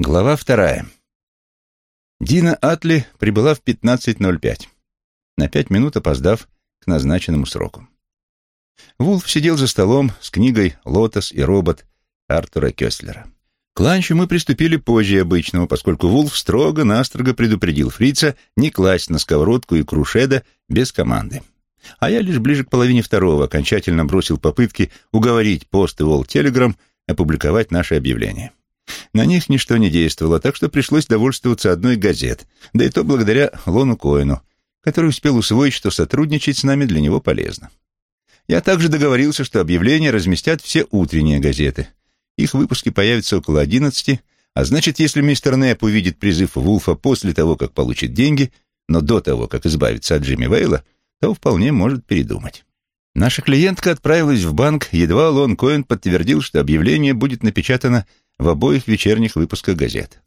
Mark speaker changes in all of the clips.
Speaker 1: Глава вторая. Дина Атли прибыла в 15.05, на пять минут опоздав к назначенному сроку. Вулф сидел за столом с книгой «Лотос и робот» Артура Кёстлера. К ланчу мы приступили позже обычного, поскольку Вулф строго-настрого предупредил фрица не класть на сковородку икру шеда без команды. А я лишь ближе к половине второго окончательно бросил попытки уговорить пост и Волл Телеграм опубликовать наше объявление. На них ничто не действовало, так что пришлось довольствоваться одной газет, да и то благодаря Лону Коэну, который успел усвоить, что сотрудничать с нами для него полезно. Я также договорился, что объявления разместят все утренние газеты. Их выпуски появятся около одиннадцати, а значит, если мистер Нэп увидит призыв Вулфа после того, как получит деньги, но до того, как избавиться от Джимми Вейла, то вполне может передумать. Наша клиентка отправилась в банк, едва Лон Коэн подтвердил, что объявление будет напечатано в обоих вечерних выпусках газет.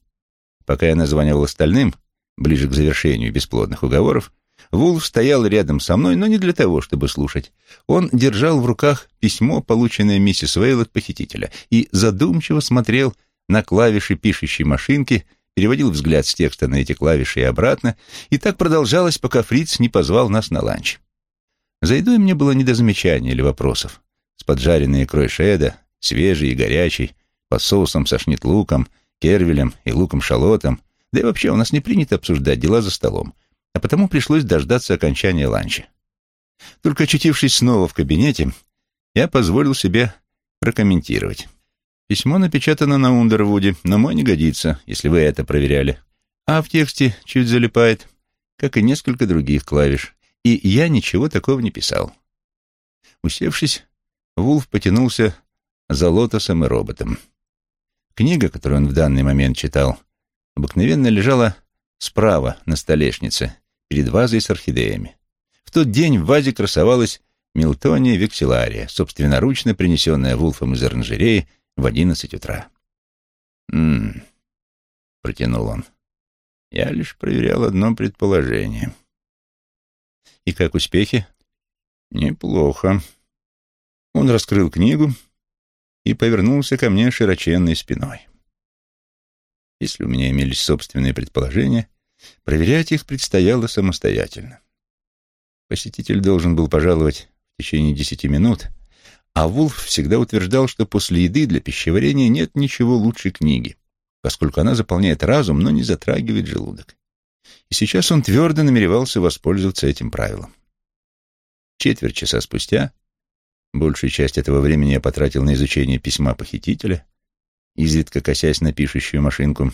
Speaker 1: Пока я названивал остальным, ближе к завершению бесплодных уговоров, Вулф стоял рядом со мной, но не для того, чтобы слушать. Он держал в руках письмо, полученное миссис Вейл от похитителя, и задумчиво смотрел на клавиши пишущей машинки, переводил взгляд с текста на эти клавиши и обратно, и так продолжалось, пока Фриц не позвал нас на ланч. За едой мне было не до замечаний или вопросов. С поджаренной икрой шеда, свежий и горячий, по соусам со шнитлуком, кервелем и луком-шалотом, да и вообще у нас не принято обсуждать дела за столом, а потому пришлось дождаться окончания ланча. Только очутившись снова в кабинете, я позволил себе прокомментировать. Письмо напечатано на Ундервуде, но мой не годится, если вы это проверяли. А в тексте чуть залипает, как и несколько других клавиш, и я ничего такого не писал. Усевшись, Вулф потянулся за лотосом и роботом. Книга, которую он в данный момент читал, обыкновенно лежала справа на столешнице, перед вазой с орхидеями. В тот день в вазе красовалась Милтония векселария, собственноручно принесенная Вулфом из оранжереи в одиннадцать утра. «М-м-м», протянул он. «Я лишь проверял одно предположение». «И как успехи?» «Неплохо». Он раскрыл книгу и повернулся ко мне широченной спиной. Если у меня имелись собственные предположения, проверять их предстояло самостоятельно. Посетитель должен был пожаловать в течение десяти минут, а Вулф всегда утверждал, что после еды для пищеварения нет ничего лучше книги, поскольку она заполняет разум, но не затрагивает желудок. И сейчас он твердо намеревался воспользоваться этим правилом. Четверть часа спустя Большую часть этого времени я потратил на изучение письма похитителя, изредка косясь на пишущую машинку.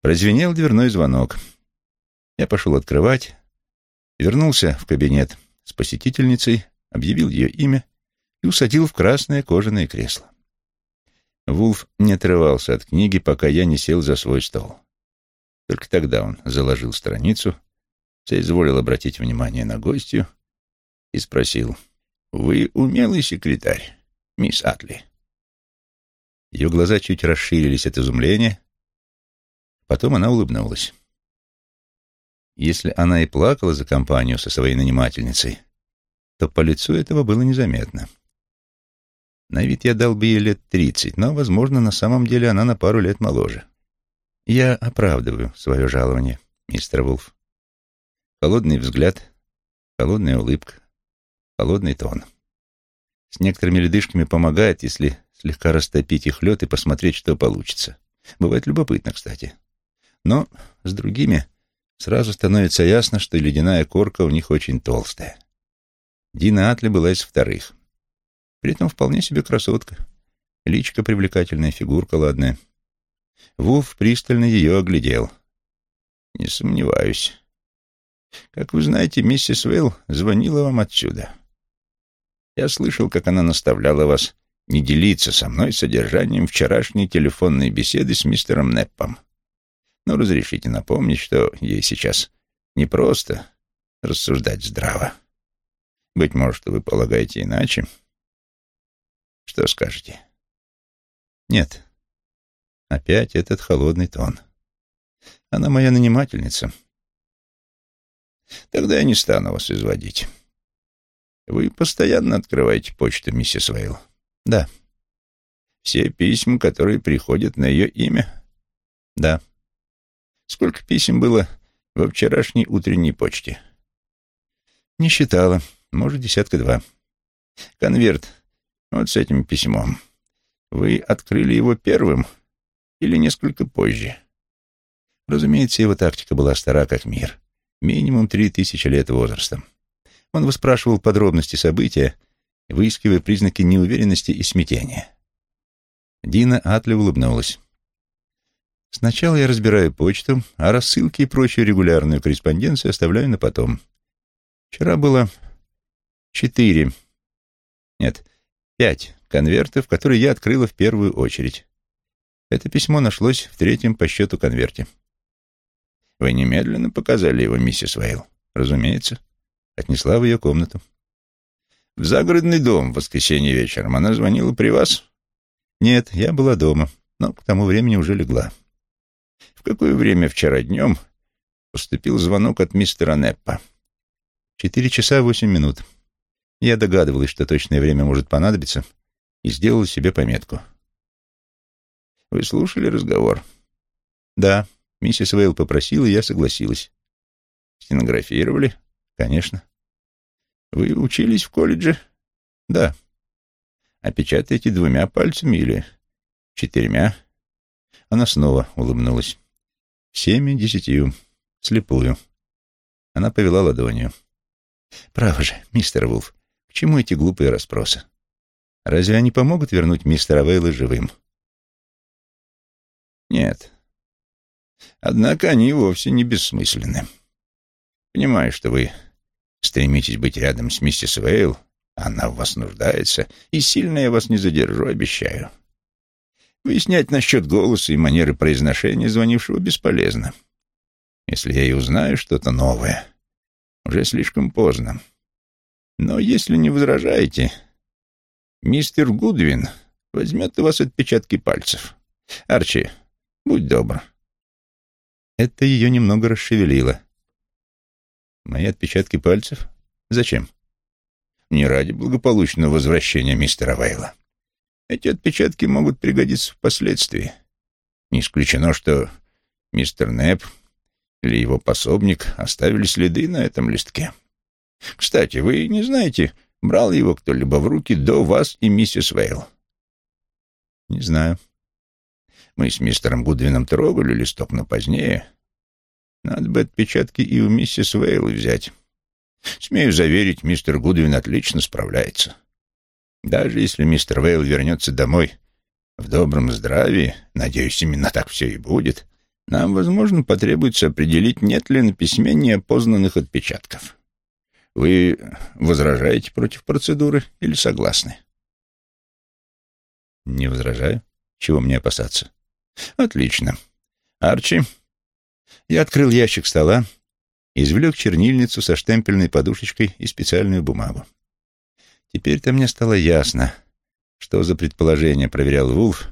Speaker 1: Прозвенел дверной звонок. Я пошел открывать, вернулся в кабинет с посетительницей, объявил ее имя и усадил в красное кожаное кресло. Вулф не отрывался от книги, пока я не сел за свой стол. Только тогда он заложил страницу, соизволил обратить внимание на гостью и спросил — «Вы умелый секретарь, мисс Атли?» Ее глаза чуть расширились от изумления. Потом она улыбнулась. Если она и плакала за компанию со своей нанимательницей, то по лицу этого было незаметно. На вид я дал бы ей лет тридцать, но, возможно, на самом деле она на пару лет моложе. Я оправдываю свое жалование, мистер Вулф. Холодный взгляд, холодная улыбка, холодный тон. С некоторыми ледышками помогает, если слегка растопить их лед и посмотреть, что получится. Бывает любопытно, кстати. Но с другими сразу становится ясно, что ледяная корка у них очень толстая. Дина Атли была из вторых. При этом вполне себе красотка. Личка привлекательная, фигурка ладная. Вулф пристально ее оглядел. «Не сомневаюсь. Как вы знаете, миссис Уэлл звонила вам отсюда. Я слышал, как она наставляла вас не делиться со мной содержанием вчерашней телефонной беседы с мистером Неппом. Но разрешите напомнить, что ей сейчас непросто рассуждать здраво. Быть может, вы полагаете иначе? Что скажете? Нет. Опять этот холодный тон. Она моя нанимательница. Тогда я не стану вас изводить. Вы постоянно открываете почту, миссис Вейл? Да. Все письма, которые приходят на ее имя? Да.
Speaker 2: Сколько писем было во вчерашней утренней почте?
Speaker 1: Не считала. Может, десятка два.
Speaker 2: Конверт вот с этим письмом. Вы открыли его первым или несколько позже?
Speaker 1: Разумеется, его тактика была стара как мир. Минимум три тысячи лет возрастом. Он выспрашивал подробности события, выискивая признаки неуверенности и смятения. Дина Атли улыбнулась. «Сначала я разбираю почту, а рассылки и прочую регулярную корреспонденцию оставляю на потом. Вчера было четыре, нет, пять конвертов, которые я открыла в первую очередь. Это письмо нашлось в третьем по счету конверте.
Speaker 2: Вы немедленно показали его миссис Вейл?
Speaker 1: Разумеется. Отнесла в ее комнату.
Speaker 2: В загородный дом в воскресенье вечером она звонила при вас?
Speaker 1: Нет, я была дома, но к тому времени уже легла.
Speaker 2: В какое время вчера днем поступил звонок от мистера Неппа?
Speaker 1: Четыре часа восемь минут. Я догадывалась, что точное время может понадобиться, и сделала себе пометку.
Speaker 2: Вы слушали разговор?
Speaker 1: Да. Миссис Вейл попросила, и я согласилась.
Speaker 2: Стенографировали?
Speaker 1: Конечно.
Speaker 2: Вы учились в колледже?
Speaker 1: Да.
Speaker 2: А двумя пальцами или четырьмя?
Speaker 1: Она снова улыбнулась. Всеми десятью. Слепую. Она повела ладонью. Право же, мистер Вулф, к чему эти глупые расспросы? Разве они помогут вернуть мистера Вейла живым?
Speaker 2: Нет. Однако они вовсе не бессмысленны. Понимаю, что вы стремитесь быть рядом с миссис Вейл, она в вас нуждается, и сильно я вас не задержу, обещаю. Выяснять насчет голоса и манеры произношения звонившего бесполезно. Если я и узнаю что-то новое, уже слишком поздно. Но если не возражаете, мистер Гудвин возьмет у вас отпечатки пальцев. Арчи, будь добр.
Speaker 1: Это ее немного расшевелило. Мои отпечатки пальцев? Зачем?
Speaker 2: Не ради благополучного возвращения мистера Вейла. Эти отпечатки могут пригодиться впоследствии. Не исключено, что мистер Непп или его пособник оставили следы на этом листке. Кстати, вы не знаете, брал его кто-либо в руки до вас и миссис Вейл?
Speaker 1: Не знаю.
Speaker 2: Мы с мистером Гудвином трогали листок, но позднее. Надо бы отпечатки и у миссис Вейл взять. Смею заверить, мистер Гудвин отлично справляется. Даже если мистер Вейл вернется домой в добром здравии, надеюсь, именно так все и будет, нам, возможно, потребуется определить, нет ли на письме неопознанных отпечатков. Вы возражаете против процедуры или согласны?
Speaker 1: Не возражаю. Чего мне опасаться?
Speaker 2: Отлично. Арчи?
Speaker 1: Я открыл ящик стола, извлек чернильницу со штемпельной подушечкой и специальную бумагу. Теперь-то мне стало ясно, что за предположение проверял Вулф,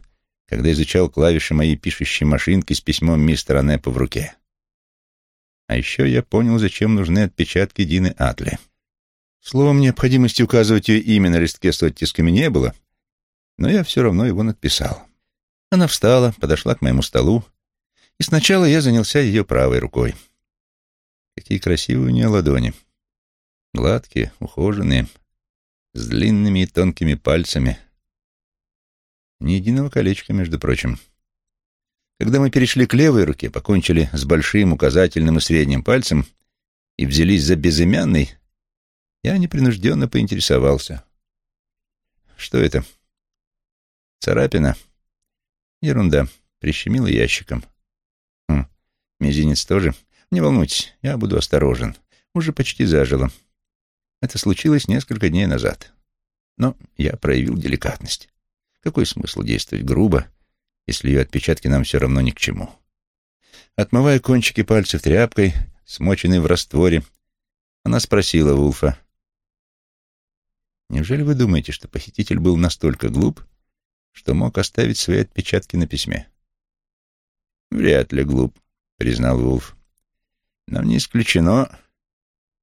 Speaker 1: когда изучал клавиши моей пишущей машинки с письмом мистера Неппа в руке. А еще я понял, зачем нужны отпечатки Дины Атли. Словом, необходимости указывать ее имя на листке с оттисками не было, но я все равно его надписал. Она встала, подошла к моему столу, и сначала я занялся ее правой рукой. Какие красивые у нее ладони. Гладкие, ухоженные, с длинными и тонкими пальцами, ни единого колечка, между прочим. Когда мы перешли к левой руке, покончили с большим указательным и средним пальцем и взялись за безымянный, я непринужденно поинтересовался. Что это? Царапина? Ерунда. Прищемила ящиком. Мизинец тоже? Не волнуйтесь, я буду осторожен. Уже почти зажило. Это случилось несколько дней назад. Но я проявил деликатность. Какой смысл действовать грубо, если ее отпечатки нам все равно ни к чему? Отмывая кончики пальцев тряпкой, смоченной в растворе, она спросила Вулфа. «Неужели вы думаете, что похититель был настолько глуп, что мог оставить свои отпечатки на письме?»
Speaker 2: «Вряд ли глуп», — признал Вулф. «Но не исключено,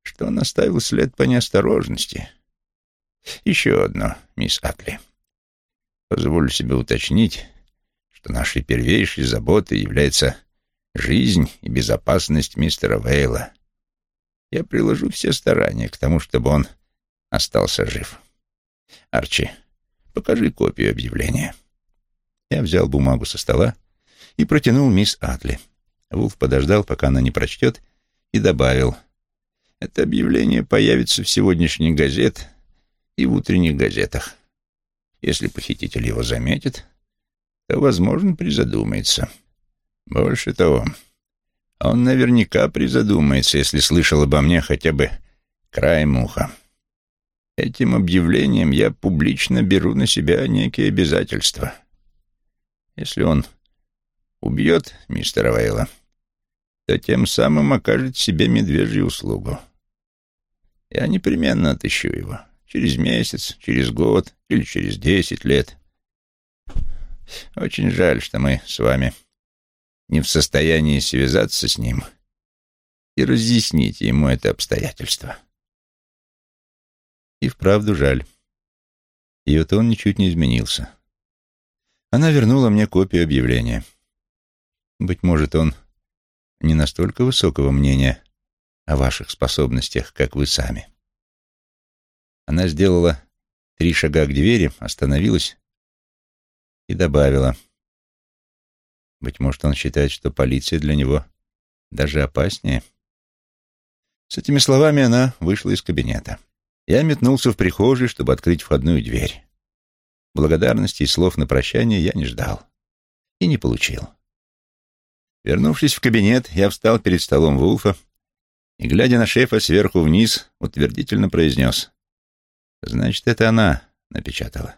Speaker 2: что он оставил след по неосторожности. Еще одно, мисс Атли». Позволю себе уточнить, что нашей первейшей заботой является жизнь и безопасность мистера Вейла. Я приложу все старания к тому, чтобы он остался жив. Арчи, покажи копию объявления. Я взял бумагу со стола и протянул мисс Атли. Вулф подождал, пока она не прочтет, и добавил. Это объявление появится в сегодняшних газет и в утренних газетах. Если похититель его заметит, то, возможно, призадумается. Больше того, он наверняка призадумается, если слышал обо мне хотя бы край муха. Этим объявлением я публично беру на себя некие обязательства. Если он убьет мистера Вейла, то тем самым окажет себе медвежью услугу. Я непременно отыщу его. Через месяц, через год или через десять лет. Очень жаль, что мы с вами не в состоянии связаться с ним и разъяснить ему это обстоятельство.
Speaker 1: И вправду жаль. Ее тон ничуть не изменился. Она вернула мне копию объявления. Быть может, он не настолько высокого мнения о ваших способностях, как вы сами. Она сделала три шага к двери, остановилась и добавила. Быть может, он считает, что полиция для него даже опаснее. С этими словами она вышла из кабинета. Я метнулся в прихожую, чтобы открыть входную дверь. Благодарности и слов на прощание я не ждал и не получил. Вернувшись в кабинет, я встал перед столом Вулфа и, глядя на шефа сверху вниз, утвердительно произнес. Значит, это она напечатала.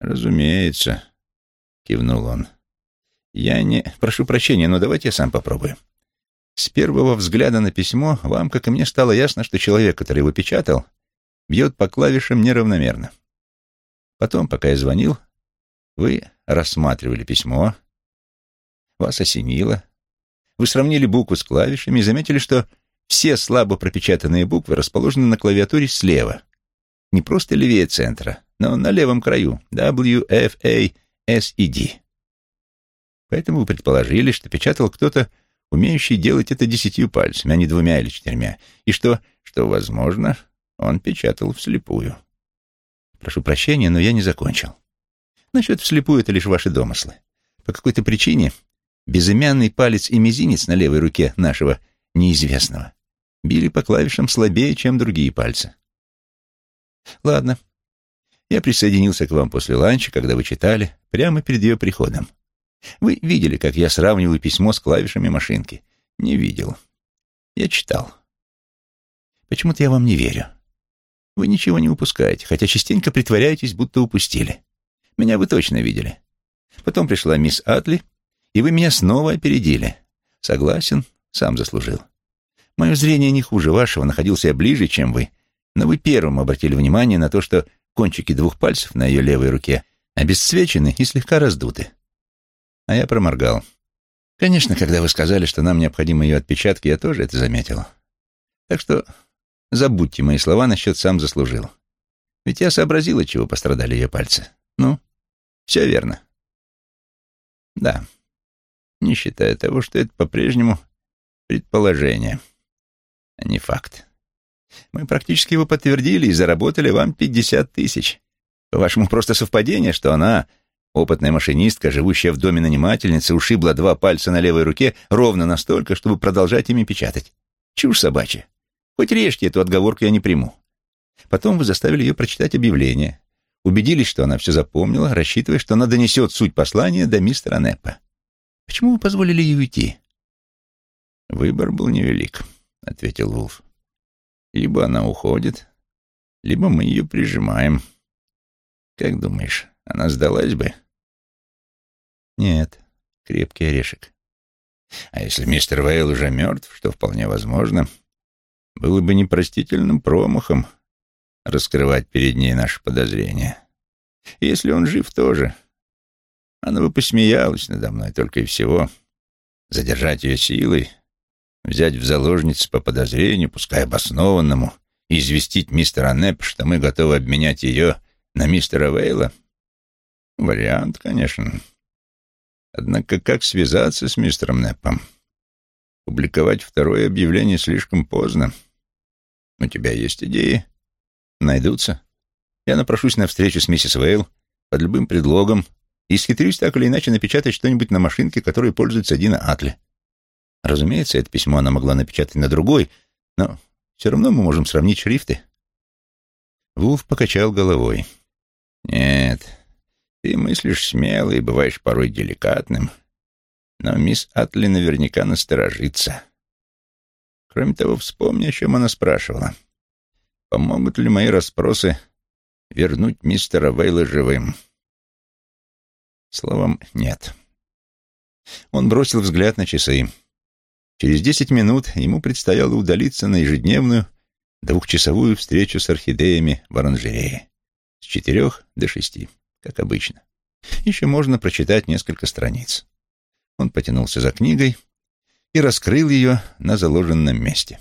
Speaker 1: Разумеется, кивнул он. Я не... Прошу прощения, но давайте я сам попробую. С первого взгляда на письмо вам, как и мне, стало ясно, что человек, который его печатал, бьет по клавишам неравномерно. Потом, пока я звонил, вы рассматривали письмо, вас осенило, вы сравнили буквы с клавишами и заметили, что все слабо пропечатанные буквы расположены на клавиатуре слева, не просто левее центра, но на левом краю W, F, A, S и D. Поэтому вы предположили, что печатал кто-то, умеющий делать это десятью пальцами, а не двумя или четырьмя, и что, что, возможно, он печатал вслепую. Прошу прощения, но я не закончил. Насчет вслепую это лишь ваши домыслы. По какой-то причине безымянный палец и мизинец на левой руке нашего неизвестного били по клавишам слабее, чем другие пальцы. Ладно. Я присоединился к вам после ланча, когда вы читали, прямо перед ее приходом. Вы видели, как я сравниваю письмо с клавишами машинки? Не видел. Я читал. Почему-то я вам не верю. Вы ничего не упускаете, хотя частенько притворяетесь, будто упустили. Меня вы точно видели. Потом пришла мисс Атли, и вы меня снова опередили. Согласен, сам заслужил. Мое зрение не хуже вашего, находился я ближе, чем вы, но вы первым обратили внимание на то, что кончики двух пальцев на ее левой руке обесцвечены и слегка раздуты. А я проморгал. Конечно, когда вы сказали, что нам необходимы ее отпечатки, я тоже это заметил. Так что забудьте мои слова насчет «сам заслужил». Ведь я сообразил, от чего пострадали ее пальцы. Ну, все верно. Да, не считая того, что это по-прежнему предположение, а не факт. Мы практически его подтвердили и заработали вам пятьдесят тысяч. По-вашему, просто совпадение, что она, опытная машинистка, живущая в доме нанимательницы, ушибла два пальца на левой руке ровно настолько, чтобы продолжать ими печатать. Чушь собачья. Хоть режьте эту отговорку, я не приму. Потом вы заставили ее прочитать объявление. Убедились, что она все запомнила, рассчитывая, что она донесет суть послания до мистера Неппа. Почему вы позволили ей уйти? Выбор был невелик, — ответил Вулф. Либо она уходит, либо мы ее прижимаем. Как думаешь, она сдалась бы? Нет, крепкий орешек. А если мистер Вейл уже мертв, что вполне возможно, было бы непростительным промахом раскрывать перед ней наши подозрения. И если он жив тоже, она бы посмеялась надо мной только и всего. Задержать ее силой — взять в заложницы по подозрению, пускай обоснованному, и известить мистера Непп, что мы готовы обменять ее на мистера Вейла? Вариант, конечно.
Speaker 2: Однако как связаться с мистером Неппом? Публиковать второе объявление слишком поздно. У тебя есть идеи?
Speaker 1: Найдутся. Я напрошусь на встречу с миссис Вейл под любым предлогом и схитрюсь так или иначе напечатать что-нибудь на машинке, которой пользуется Дина Атли. Разумеется, это письмо она могла напечатать на другой, но все равно мы можем сравнить шрифты. Вулф покачал головой.
Speaker 2: «Нет, ты мыслишь смело и бываешь порой деликатным, но мисс Атли наверняка насторожится. Кроме того, вспомни, о чем она спрашивала. Помогут ли мои расспросы вернуть мистера Вейла живым?»
Speaker 1: Словом, нет. Он бросил взгляд на часы. Через десять минут ему предстояло удалиться на ежедневную двухчасовую встречу с орхидеями в оранжерее. С четырех до шести, как обычно. Еще можно прочитать несколько страниц. Он потянулся за книгой и раскрыл ее на заложенном месте.